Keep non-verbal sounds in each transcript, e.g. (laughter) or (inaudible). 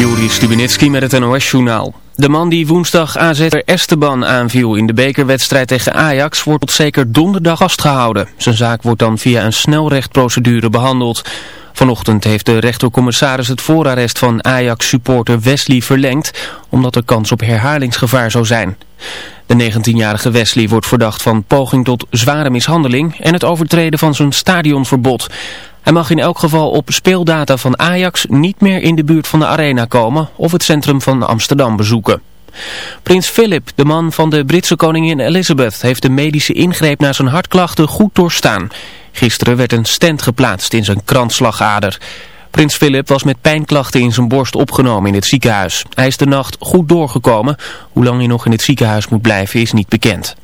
Juri Stubenitski met het NOS-journaal. De man die woensdag AZ Esteban aanviel in de bekerwedstrijd tegen Ajax wordt tot zeker donderdag vastgehouden. Zijn zaak wordt dan via een snelrechtprocedure behandeld. Vanochtend heeft de rechtercommissaris het voorarrest van Ajax-supporter Wesley verlengd, omdat er kans op herhalingsgevaar zou zijn. De 19-jarige Wesley wordt verdacht van poging tot zware mishandeling en het overtreden van zijn stadionverbod. Hij mag in elk geval op speeldata van Ajax niet meer in de buurt van de arena komen of het centrum van Amsterdam bezoeken. Prins Philip, de man van de Britse koningin Elizabeth, heeft de medische ingreep naar zijn hartklachten goed doorstaan. Gisteren werd een stent geplaatst in zijn kransslagader. Prins Philip was met pijnklachten in zijn borst opgenomen in het ziekenhuis. Hij is de nacht goed doorgekomen. Hoe lang hij nog in het ziekenhuis moet blijven is niet bekend.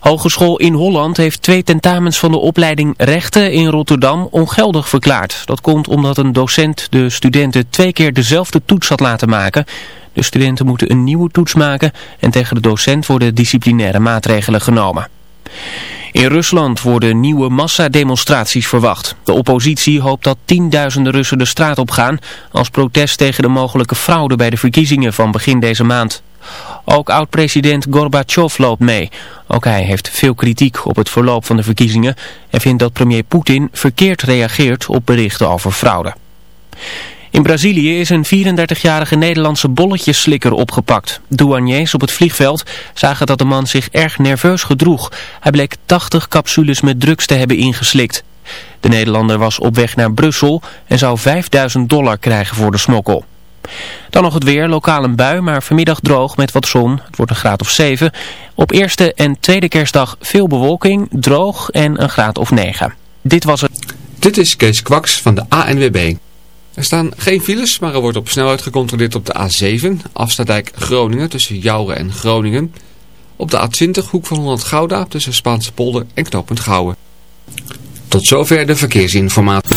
Hogeschool in Holland heeft twee tentamens van de opleiding Rechten in Rotterdam ongeldig verklaard. Dat komt omdat een docent de studenten twee keer dezelfde toets had laten maken. De studenten moeten een nieuwe toets maken en tegen de docent worden disciplinaire maatregelen genomen. In Rusland worden nieuwe massademonstraties verwacht. De oppositie hoopt dat tienduizenden Russen de straat op gaan als protest tegen de mogelijke fraude bij de verkiezingen van begin deze maand. Ook oud-president Gorbachev loopt mee. Ook hij heeft veel kritiek op het verloop van de verkiezingen en vindt dat premier Poetin verkeerd reageert op berichten over fraude. In Brazilië is een 34-jarige Nederlandse bolletjeslikker opgepakt. Douaniers op het vliegveld zagen dat de man zich erg nerveus gedroeg. Hij bleek 80 capsules met drugs te hebben ingeslikt. De Nederlander was op weg naar Brussel en zou 5000 dollar krijgen voor de smokkel. Dan nog het weer, lokaal een bui, maar vanmiddag droog met wat zon. Het wordt een graad of 7. Op eerste en tweede kerstdag veel bewolking, droog en een graad of 9. Dit was het. Dit is Kees Kwaks van de ANWB. Er staan geen files, maar er wordt op snelheid gecontroleerd op de A7, Afstadijk Groningen tussen Jouren en Groningen. Op de A20, hoek van Holland Gouda tussen Spaanse polder en knooppunt Gouwen. Tot zover de verkeersinformatie.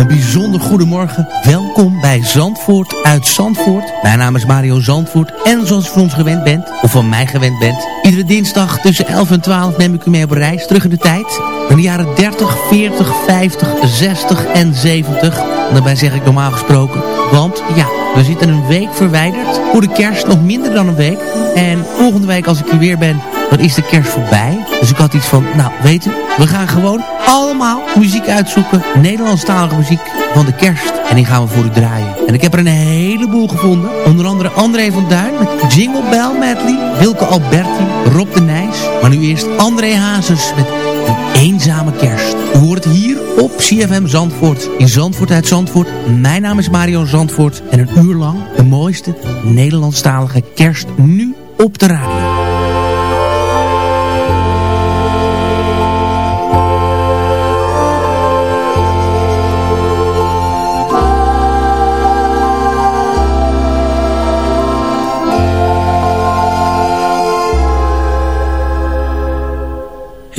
Een bijzonder goedemorgen. Welkom bij Zandvoort uit Zandvoort. Mijn naam is Mario Zandvoort. En zoals u van ons gewend bent, of van mij gewend bent... iedere dinsdag tussen 11 en 12 neem ik u mee op reis terug in de tijd. In de jaren 30, 40, 50, 60 en 70. En daarbij zeg ik normaal gesproken. Want ja, we zitten een week verwijderd. Voor de kerst nog minder dan een week. En volgende week als ik hier weer ben dan is de kerst voorbij. Dus ik had iets van, nou weet u, we gaan gewoon allemaal muziek uitzoeken. Nederlandstalige muziek van de kerst. En die gaan we voor u draaien. En ik heb er een heleboel gevonden. Onder andere André van Duin met Jingle Bell Medley. Wilke Alberti, Rob de Nijs. Maar nu eerst André Hazes met Een Eenzame Kerst. U hoort het hier op CFM Zandvoort. In Zandvoort uit Zandvoort. Mijn naam is Mario Zandvoort. En een uur lang de mooiste Nederlandstalige kerst nu op de radio.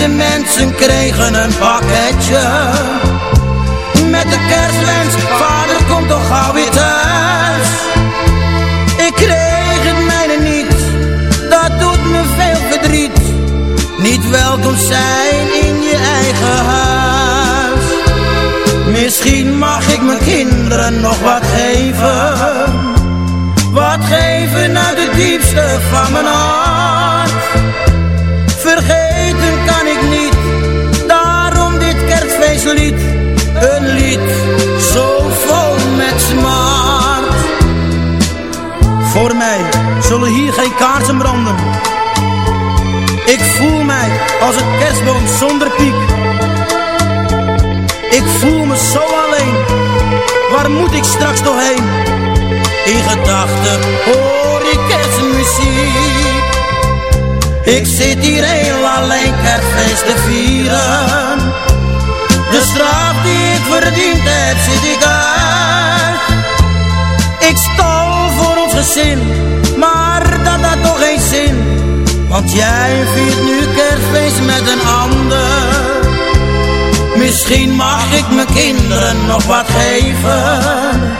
Mijn medemensen kregen een pakketje. Met de kerstwens, vader komt toch gauw weer thuis. Ik kreeg het mijne niet, dat doet me veel verdriet. Niet welkom zijn in je eigen huis. Misschien mag ik mijn kinderen nog wat geven. Wat geven uit het diepste van mijn hart. Kerstfeestlied. Een lied zo vol met smart. Voor mij zullen hier geen kaarsen branden. Ik voel mij als een kerstboom zonder piek. Ik voel me zo alleen. Waar moet ik straks nog heen? In gedachten hoor ik kerstmuziek. Ik zit hier heel alleen kerstfeest te vieren. De straf die ik verdiend heb zit ik uit. Ik stal voor ons gezin, maar dat had toch geen zin. Want jij viert nu kerstfeest met een ander. Misschien mag ik mijn kinderen nog wat geven.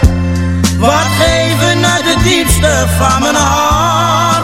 Wat geven uit het diepste van mijn hart.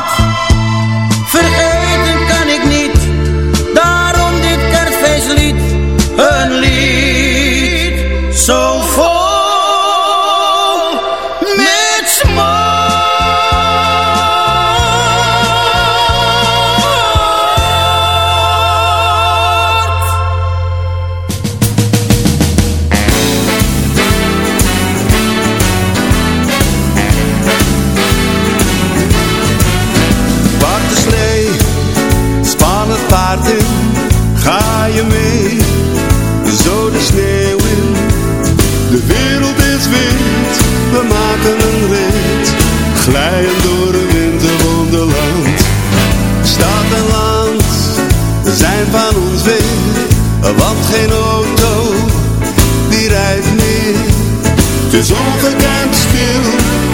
Is ongekend stil,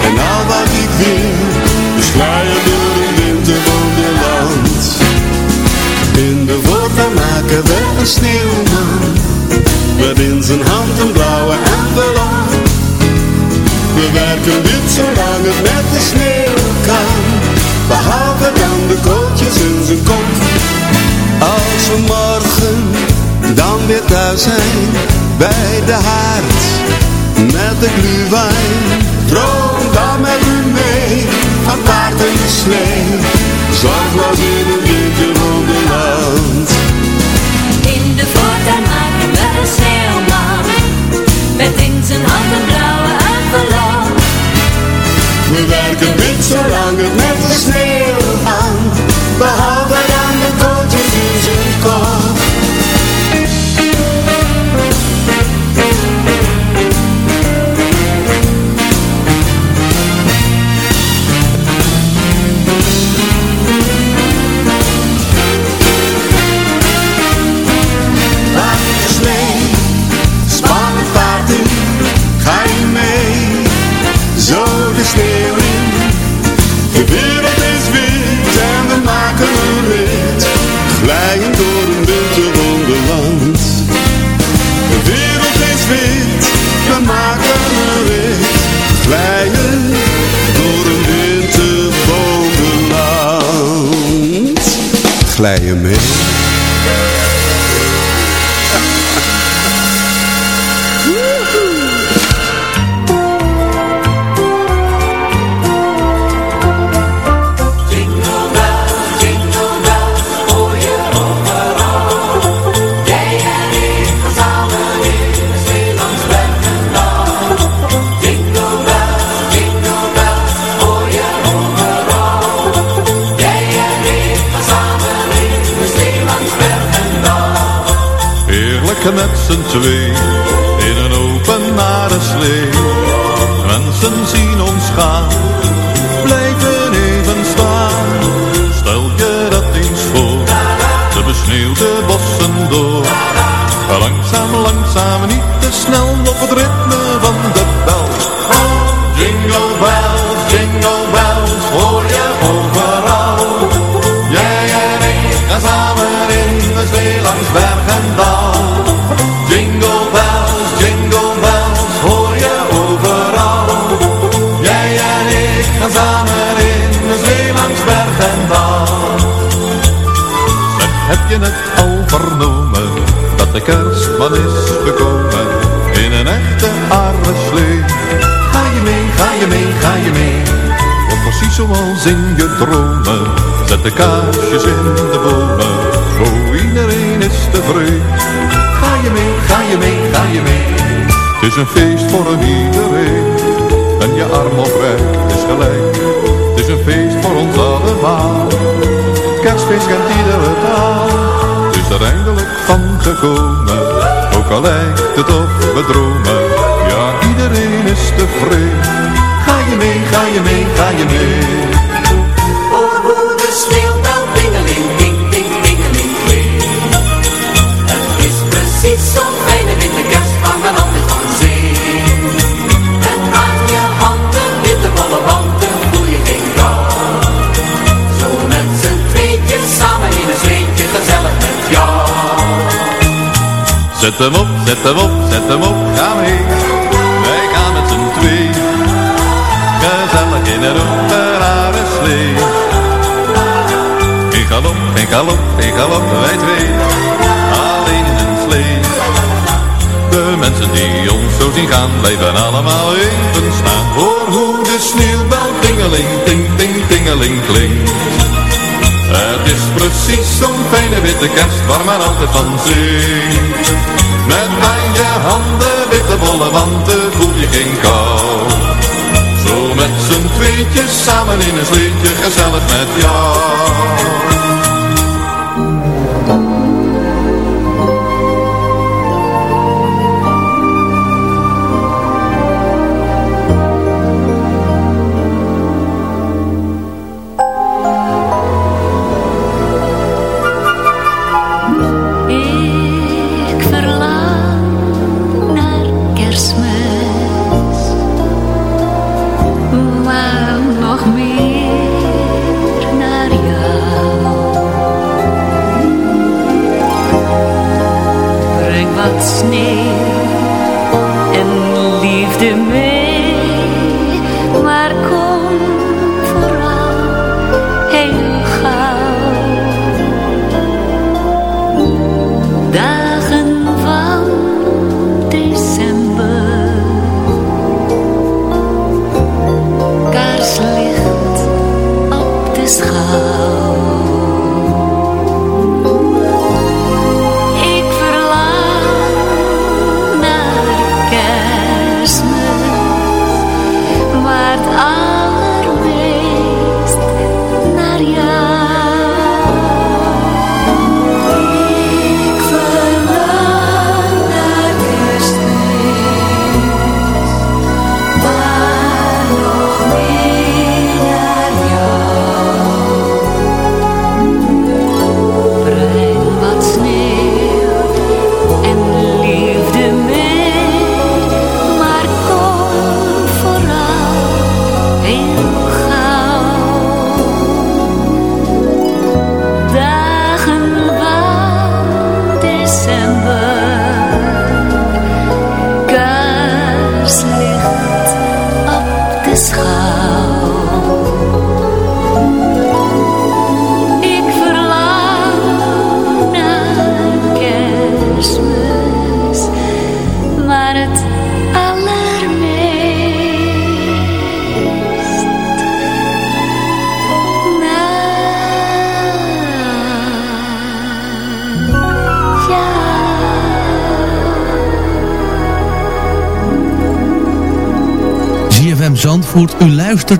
en al wat ik wil, is glijden door een winterwonderland. In de voortuin maken we een sneeuwman, met in zijn hand een blauwe envelop. We werken wit zolang het met de sneeuw kan, behalve dan de kootjes in zijn kop. Als we morgen dan weer thuis zijn, bij de haard, met de glühwein. Droom dan met u mee, van paard en slee, zorgloos in een winterwonderland. In de voortuin maken we een sneeuwman Met in zijn hand een blauwe envelop We werken wit zolang Glij je met z'n twee in een openbare slee. Mensen zien ons gaan, blijven even staan. Stel je dat eens voor, de besneeuwde bossen door. Langzaam, langzaam, niet je het al vernomen, dat de kerstman is gekomen, in een echte aardeslee? Ga je mee, ga je mee, ga je mee, want precies zoals in je dromen, zet de kaarsjes in de bomen, oh iedereen is tevreden. Ga je mee, ga je mee, ga je mee, het is een feest voor een iedereen, en je arm oprecht is gelijk, het is een feest voor ons allemaal. Kerstfeest kent iedere taal, is er eindelijk van gekomen. Ook al lijkt het of we dromen, ja iedereen is tevreden. Ga je mee, ga je mee, ga je mee. Zet hem op, zet hem op, zet hem op, ga mee. Wij gaan met z'n twee. Gezellig in een open slee. Geen galop, geen galop, geen galop, wij twee. Alleen in een slee. De mensen die ons zo zien gaan, blijven allemaal even staan. Hoor hoe de sneeuwbel tingeling, ting, ting, tingeling klinkt. Het is precies zo'n fijne witte kerst waar men altijd van zingt. Met aan je handen witte bolle wanten voel je geen kou. Zo met z'n tweetjes samen in een sleetje gezellig met jou.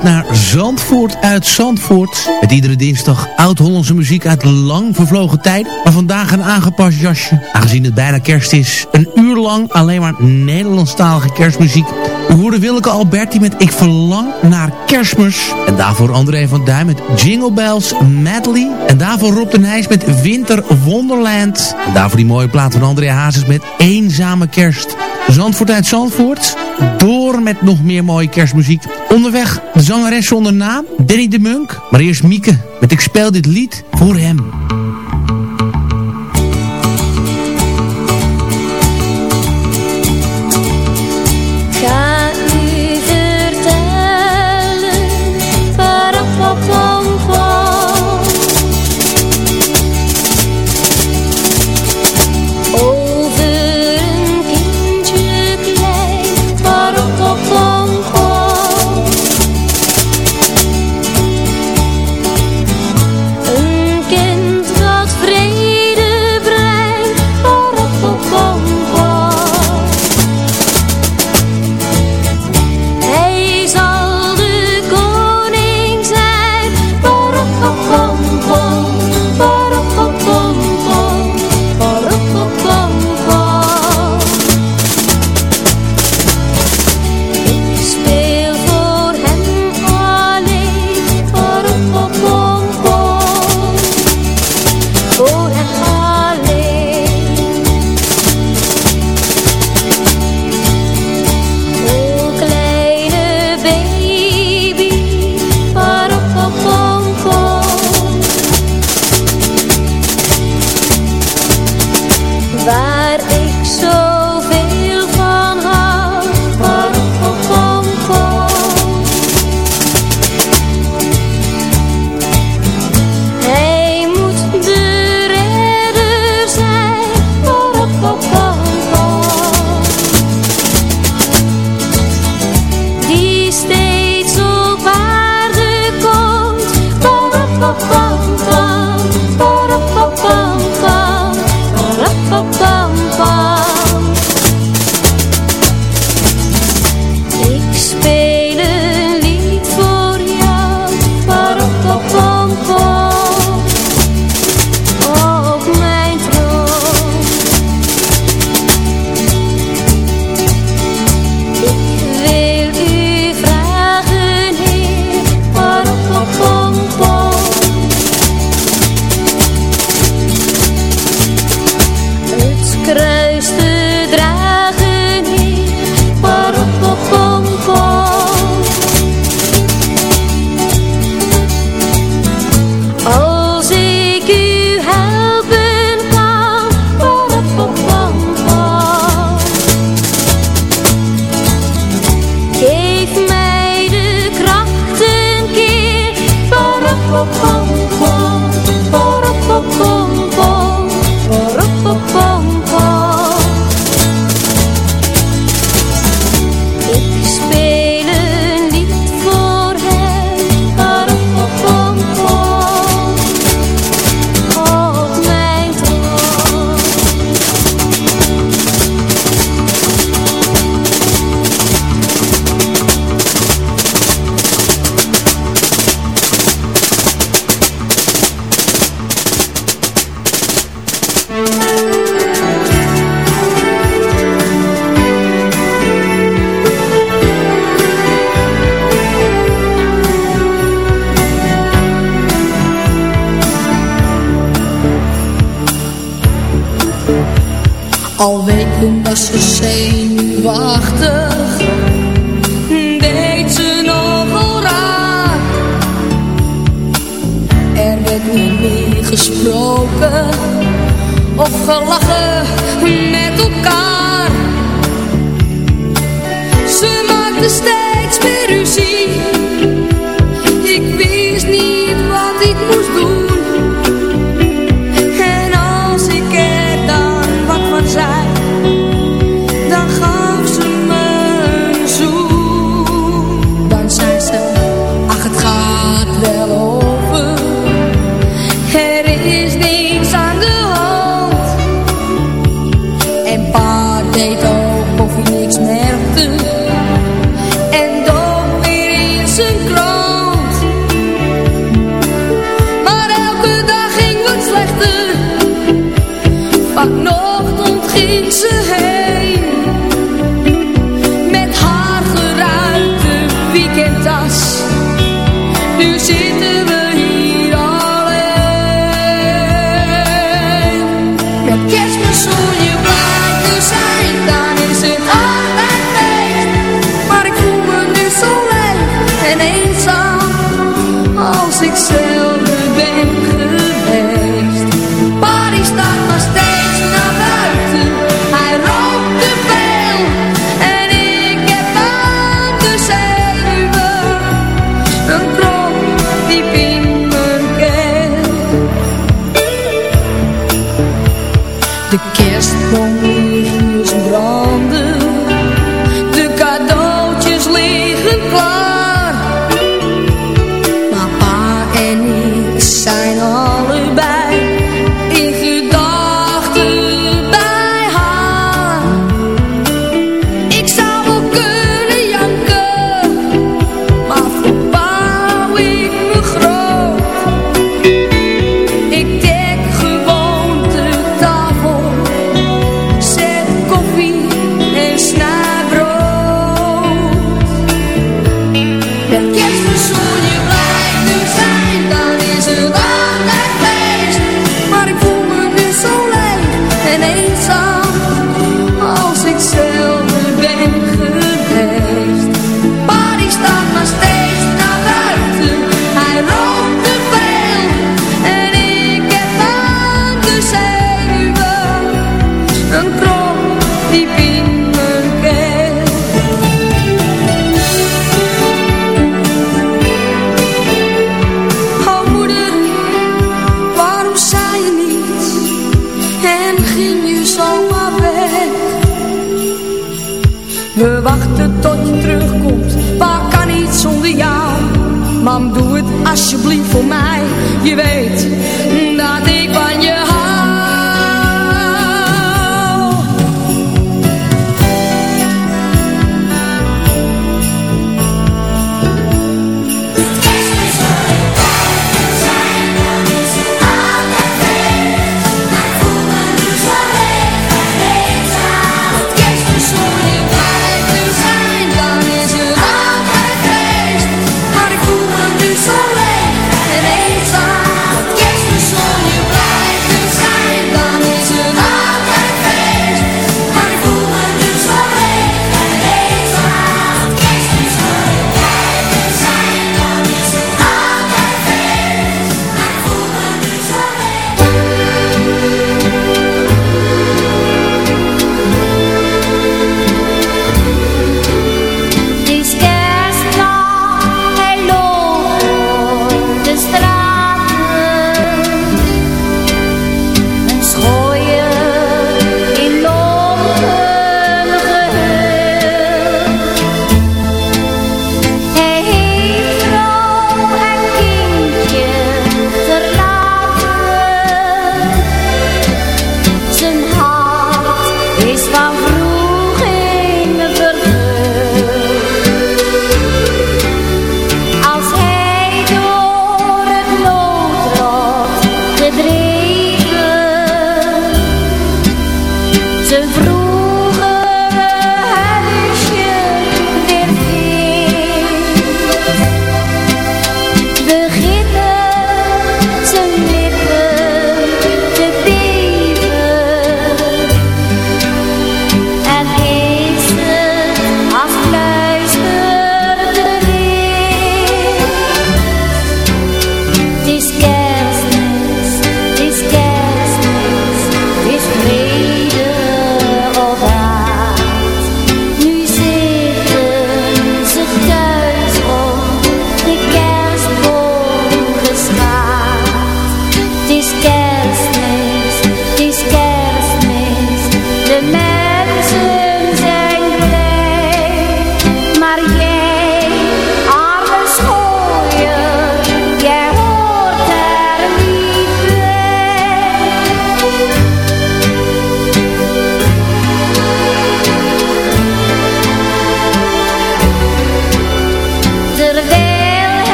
Naar Zandvoort uit Zandvoort. Met iedere dinsdag oud-Hollandse muziek uit lang vervlogen tijd. Maar vandaag een aangepast jasje. Aangezien het bijna kerst is. Een uur lang alleen maar Nederlandstalige kerstmuziek. U hoorde Willeke Alberti met Ik Verlang naar Kerstmis. En daarvoor André van Duin met Jingle Bells Medley. En daarvoor Rob de Nijs met Winter Wonderland. En daarvoor die mooie plaat van André Hazes met Eenzame Kerst. Zandvoort uit Zandvoort. Door met nog meer mooie kerstmuziek. Onderweg de zangeres zonder naam, Danny de Munk. Maar eerst Mieke met Ik speel dit lied voor hem.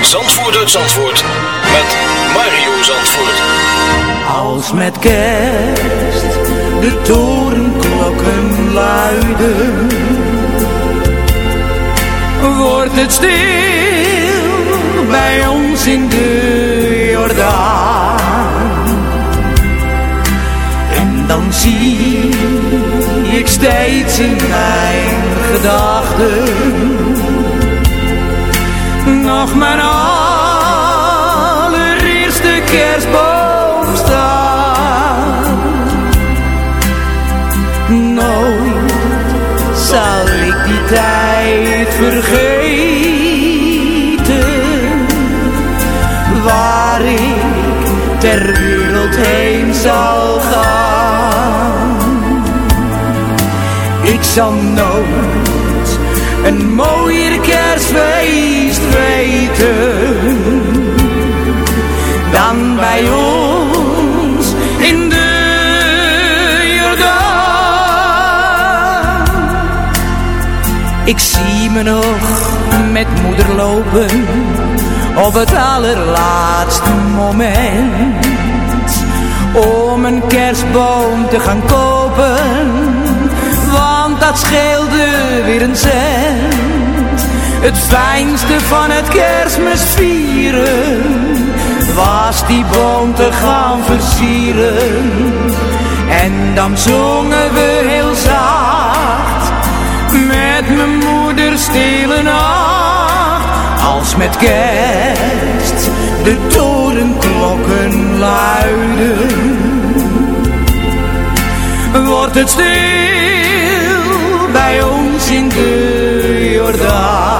Zandvoort uit Zandvoort met Mario Zandvoort. Als met kerst de torenklokken luiden, wordt het stil bij ons in de Jordaan. En dan zie ik steeds in mijn gedachten nog mijn allereerste kerstboom staan. Nooit zal ik die tijd vergeten, waar ik ter wereld heen zal gaan. Ik zal nooit een mooier kerstfeest weten dan bij ons in de Jordaan. Ik zie me nog met moeder lopen op het allerlaatste moment om een kerstboom te gaan kopen, Het fijnste van het kerstmis vieren was die boom te gaan versieren. En dan zongen we heel zacht met mijn moeder stille nacht. Als met kerst de torenklokken luiden, wordt het stil bij ons in de Jordaan.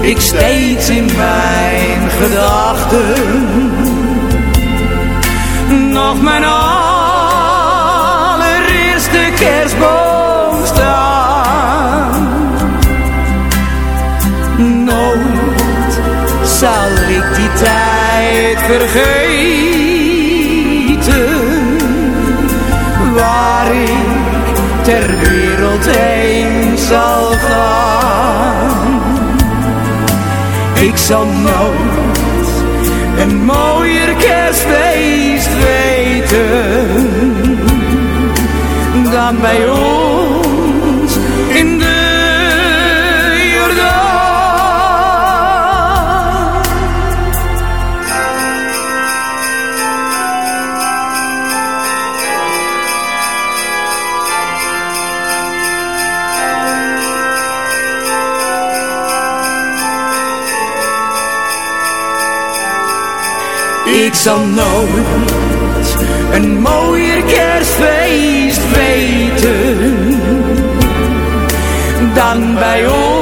Ik steeds in mijn gedachten nog mijn allereerste kerstboom staan. Nooit zal ik die tijd vergeten waar ik ter wereld zal gaan. Ik zal nooit een mooier kerstfeest weten dan bij ons Ik zal nooit een mooier kerstfeest weten dan bij ons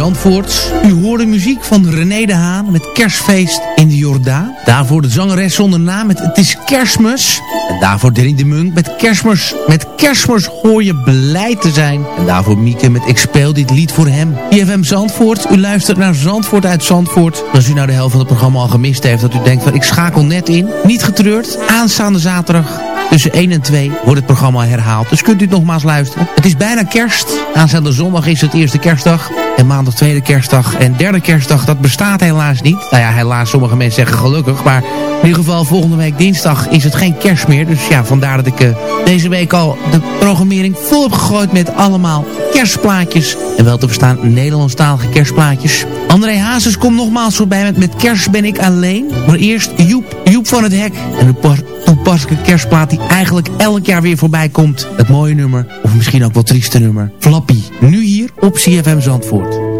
Zandvoort. U hoorde muziek van René de Haan met Kerstfeest in de Jordaan. Daarvoor de zangeres zonder naam met Het is Kerstmis. En daarvoor Danny de Munk met Kerstmis. Met Kerstmis hoor je blij te zijn. En daarvoor Mieke met Ik speel dit lied voor hem. CFM Zandvoort. U luistert naar Zandvoort uit Zandvoort. Als u nou de helft van het programma al gemist heeft. Dat u denkt van ik schakel net in. Niet getreurd. Aanstaande zaterdag Tussen 1 en 2 wordt het programma herhaald. Dus kunt u het nogmaals luisteren. Het is bijna kerst. Aanstaande zondag is het eerste kerstdag. En maandag 2 tweede kerstdag en derde kerstdag, dat bestaat helaas niet. Nou ja, helaas, sommige mensen zeggen gelukkig. Maar in ieder geval, volgende week dinsdag is het geen kerst meer. Dus ja, vandaar dat ik uh, deze week al de programmering vol heb gegooid met allemaal kerstplaatjes. En wel te verstaan Nederlandstalige kerstplaatjes. André Hazes komt nogmaals voorbij met Met kerst ben ik alleen. Maar eerst Joep, Joep van het Hek. En een toepasselijke kerstplaat die eigenlijk elk jaar weer voorbij komt. Het mooie nummer, of misschien ook wel trieste nummer. Flappy, nu hier op CFM Zandvoort.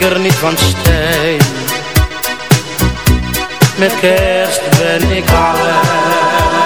zeker niet van steen. Met kerst ben ik alleen.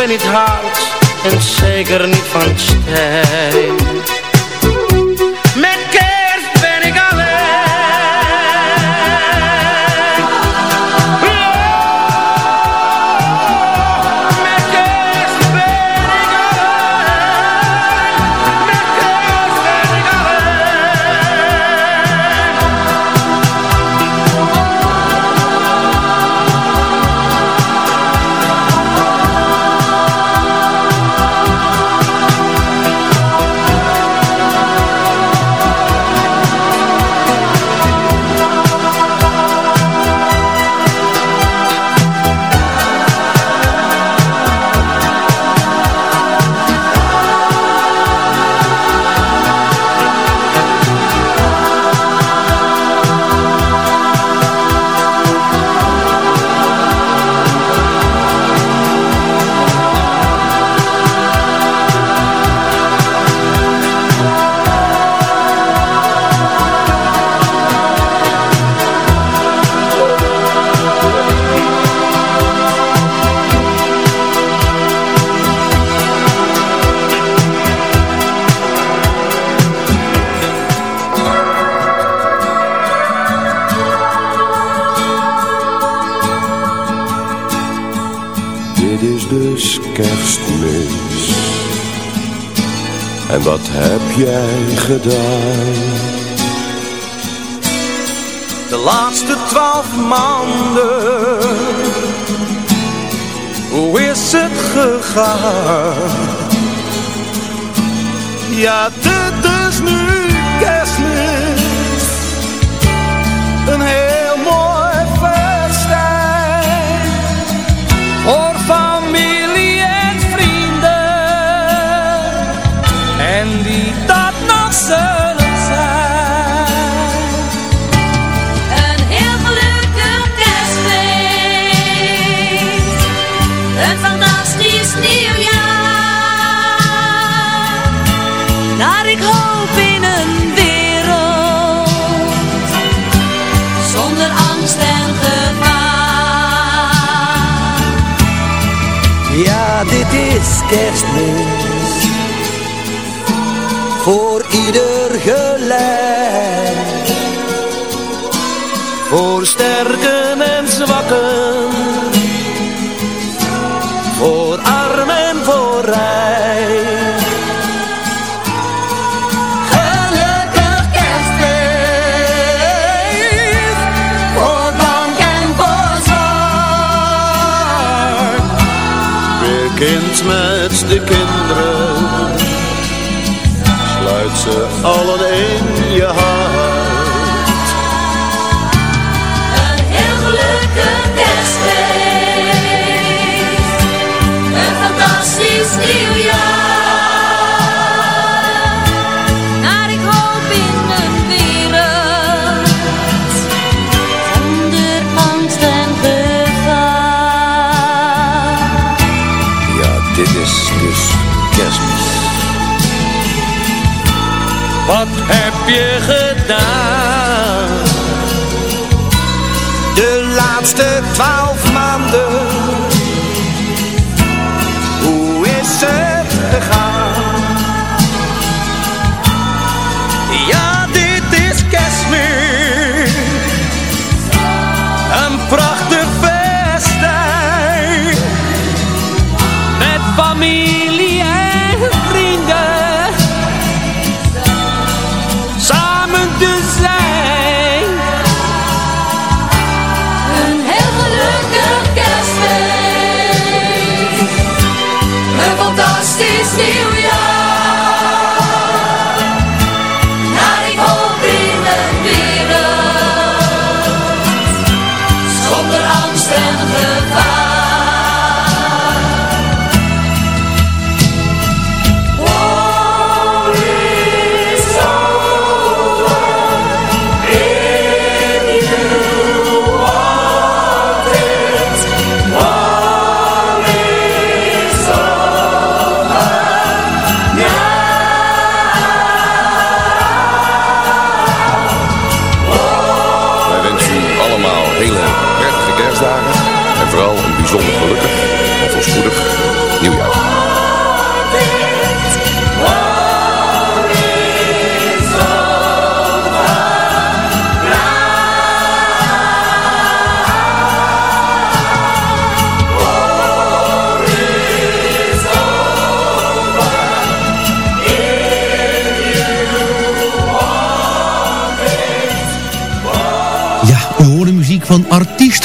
Ben niet hard en zeker niet van steen. jij gedaan? De laatste twaalf maanden, hoe is het gegaan? Ja, kerstmis. Voor ieder gelijk. Voor sterken Still.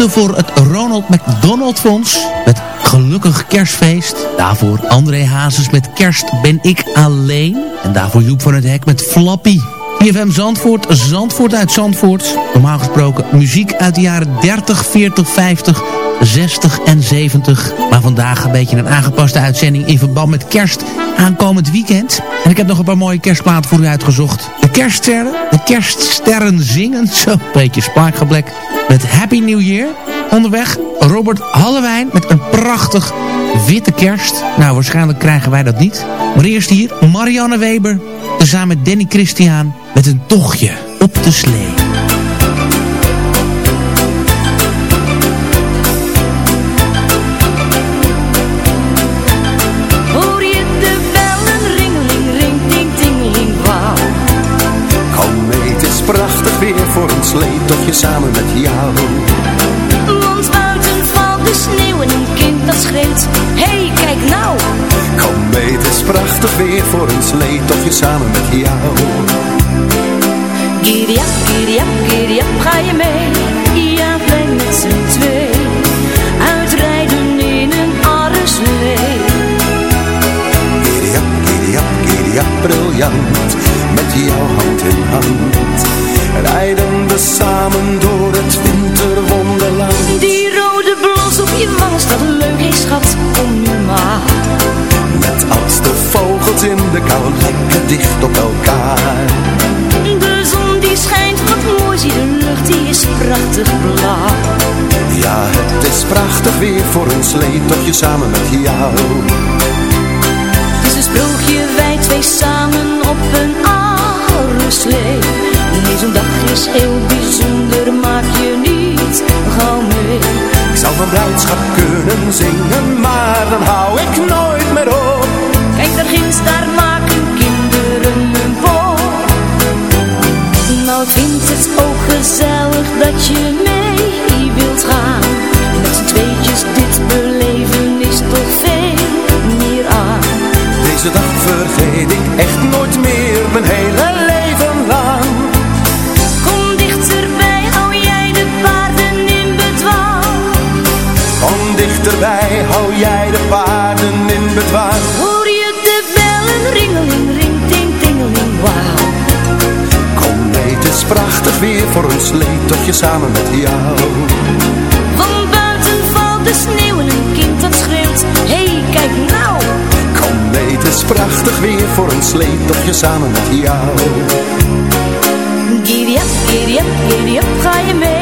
Voor het Ronald McDonald Fonds. Met Gelukkig Kerstfeest. Daarvoor André Hazes met Kerst ben ik alleen. En daarvoor Joep van het Hek met Flappy. IFM Zandvoort, Zandvoort uit Zandvoort. Normaal gesproken muziek uit de jaren 30, 40, 50, 60 en 70. Maar vandaag een beetje een aangepaste uitzending in verband met kerst aankomend weekend. En ik heb nog een paar mooie kerstplaten voor u uitgezocht. De kerststerren, de kerststerren zingen, (laughs) zo een beetje Sparkgeblek met Happy New Year. Onderweg Robert Hallewijn met een prachtig witte kerst. Nou, waarschijnlijk krijgen wij dat niet. Maar eerst hier Marianne Weber, tezamen met Danny Christian met een tochtje op de slee. Hoor je de bellen ringeling, ring, ting, tingeling, wauw. Kom mee, het is prachtig weer voor een sleetochtje samen prachtig weer voor een sleetochtje samen met jou. Giddy-up, giddy-up, giddy-up, ga je mee? Ja, blij met z'n twee. Uitrijden in een arreslee. Giddy up, giddy ja briljant, met jouw hand in hand. Rijden we samen door het winterwonderland. Die rode blos op je wang is dat leuk, hé schat, in de kou, lekker dicht op elkaar. De zon die schijnt, wat mooi zie de lucht, die is prachtig blauw. Ja, het is prachtig weer voor een sleetochtje samen met jou. Het is een sprookje, wij twee samen op een oude slee. Nee, zo'n dag is heel bijzonder, maak je niet gauw mee. Ik zou van blijdschap kunnen zingen, maar dan hou ik nooit meer op. Ginds, daar maken kinderen een boom. Nou, ik vind het ook gezellig dat je mee wilt gaan. Met z'n tweetjes dit beleven is toch veel meer aan. Deze dag vergeet ik echt nooit meer, mijn hele leven lang. Kom dichterbij, hou jij de paarden in bedwang. Kom dichterbij, hou jij de paarden in bedwang. Prachtig weer voor een sleetochtje samen met jou. Van buiten valt de sneeuw en een kind dat schreeuwt, hey, kijk nou. Kom mee, het is prachtig weer voor een sleetochtje samen met jou. Giddy up, giddy up, giddy up, ga je mee?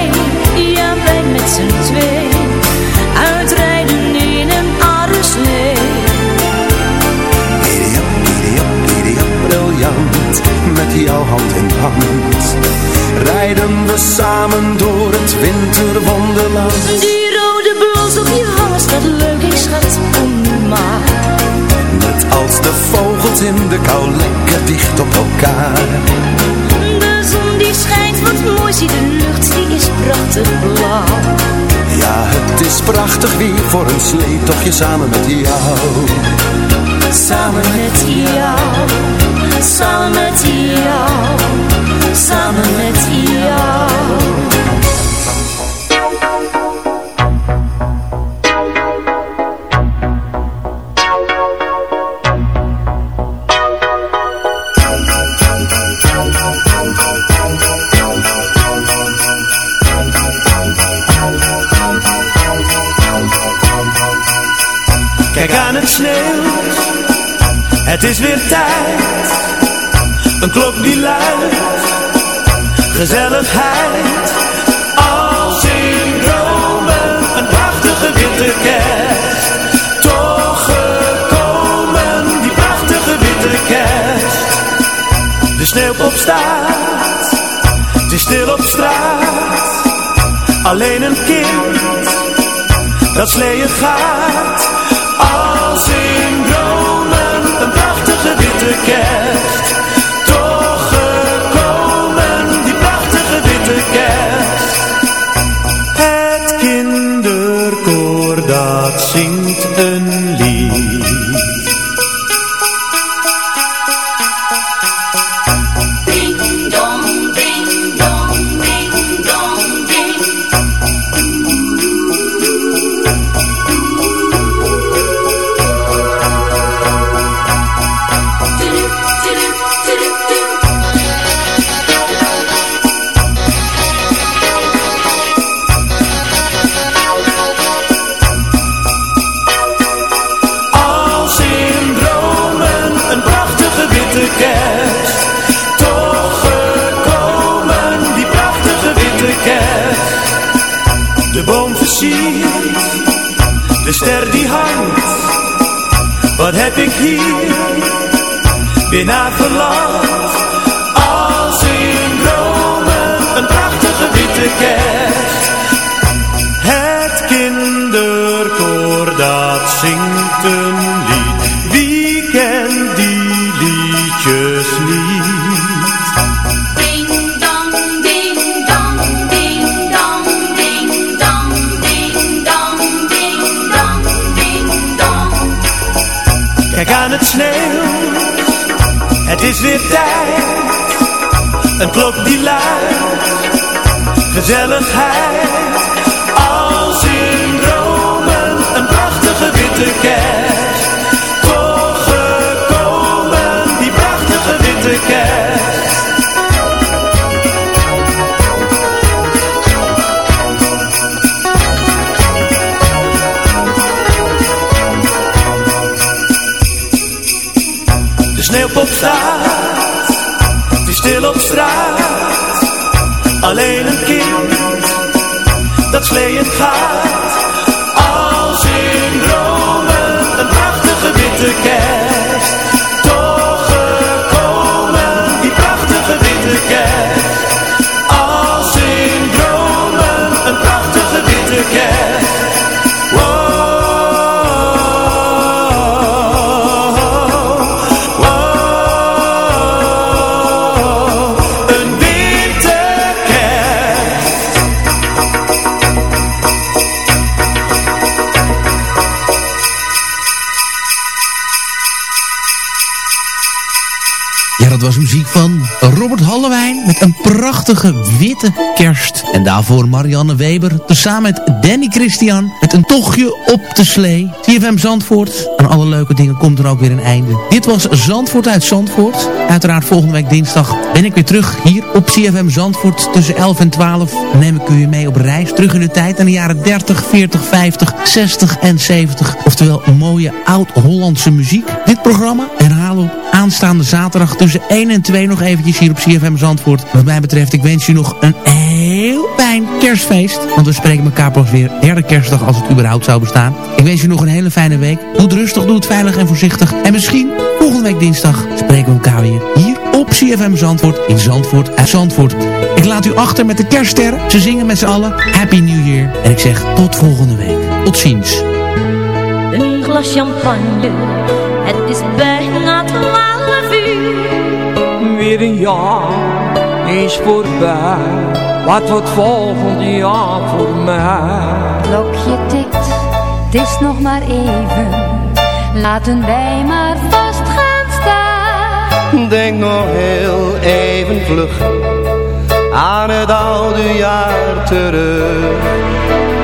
Jouw hand in hand. Rijden we samen door het winterwonderland. Die rode blos op je wang staat leuk, hé schat, kom nu maar. Net als de vogels in de kou, lekker dicht op elkaar. De zon die schijnt, wat mooi, zie de lucht, die is prachtig blauw. Ja, het is prachtig weer voor een sleetochtje samen met jou. Samen met jou, samen met jou, samen met jou. Kijk aan het sneeuw, het is weer tijd. Een klok die luidt, gezelligheid. Als in dromen, een prachtige witte kerst. Toch gekomen, die prachtige witte kerst. De sneeuwpop staat, het is stil op straat. Alleen een kind, dat sleeën gaat. Als in dromen, een prachtige witte kerst. Heb ik hier weer verlangd? Als in dromen, een prachtige witte kerst. Het kinderkoor dat zingt een is weer tijd. Een klok die luidt, gezelligheid. Als in dromen, een prachtige witte kerst. Prachtige witte kerst. En daarvoor Marianne Weber, tezamen met Danny Christian, met een tochtje op de slee. CFM Zandvoort, aan alle leuke dingen komt er ook weer een einde. Dit was Zandvoort uit Zandvoort. Uiteraard volgende week dinsdag ben ik weer terug hier op CFM Zandvoort tussen 11 en 12. Dan neem ik u mee op reis terug in de tijd aan de jaren 30, 40, 50, 60 en 70. Oftewel mooie oud-Hollandse muziek. Dit programma herhalen we aanstaande zaterdag tussen 1 en 2 nog eventjes hier op CFM Zandvoort. Wat mij betreft, ik wens u nog een heel fijn kerstfeest. Want we spreken elkaar pas weer derde kerstdag als het überhaupt zou bestaan. Ik wens u nog een hele fijne week. Doe het rustig, doe het veilig en voorzichtig. En misschien volgende week dinsdag spreken we elkaar weer hier op CFM Zandvoort in Zandvoort uit Zandvoort. Ik laat u achter met de kerststerren. Ze zingen met z'n allen Happy New Year. En ik zeg tot volgende week. Tot ziens. Een glas champagne, het is bijna uur. Weer een jaar is voorbij. Wat wordt volgend jaar voor mij? Klokje tikt, het is nog maar even. Laten wij maar vast gaan staan. Denk nog heel even vlug aan het oude jaar terug.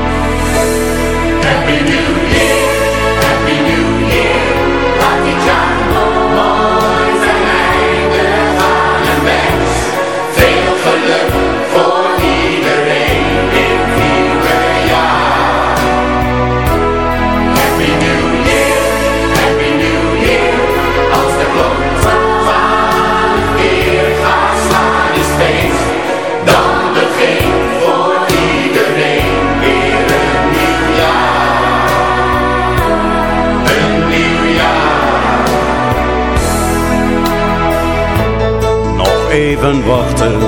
Even wachten,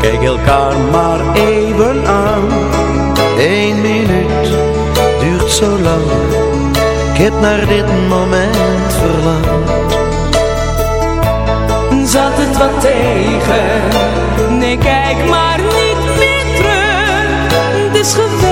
kijk elkaar maar even aan. Eén minuut duurt zo lang, ik heb naar dit moment verlangd. Zat het wat tegen? Nee, kijk maar niet meer terug. Het is geweest,